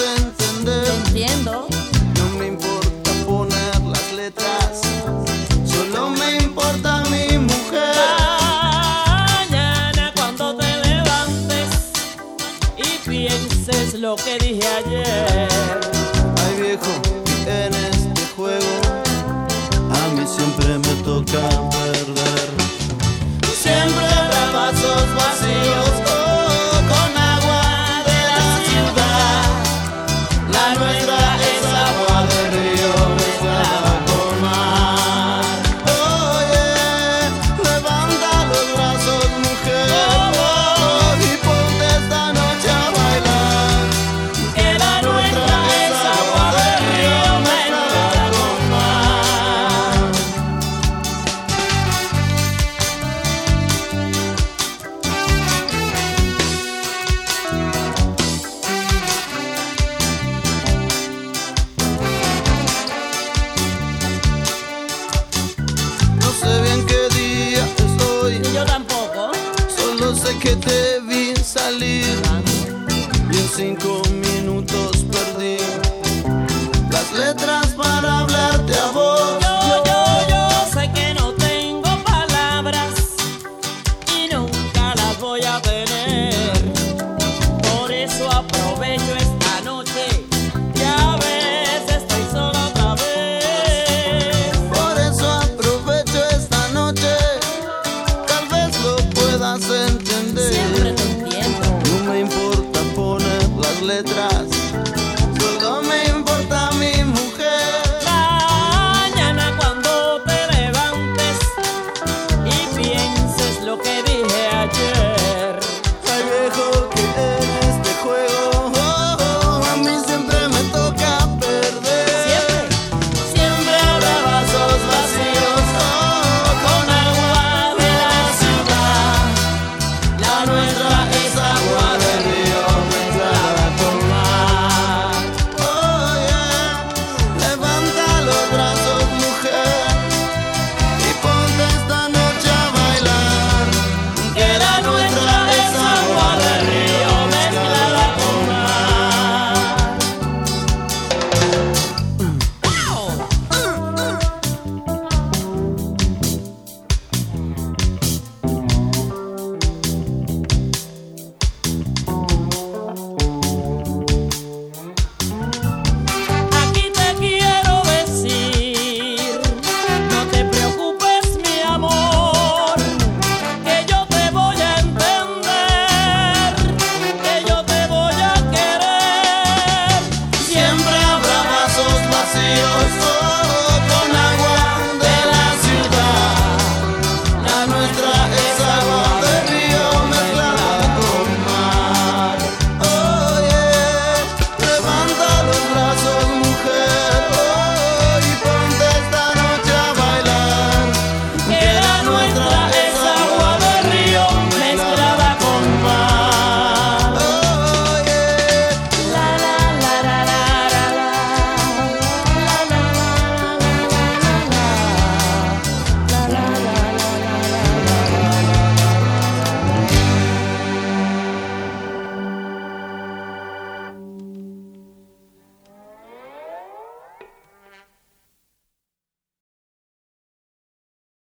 encender. Te entiendo. No me importa poner las letras, solo me importa mi mujer. Mañana cuando te levantes y pienses lo que dije ayer. Ay viejo, en este juego a mí siempre me toca. que te vi salir. Y en cinco Siempre te entiendo. No me importa poner las letras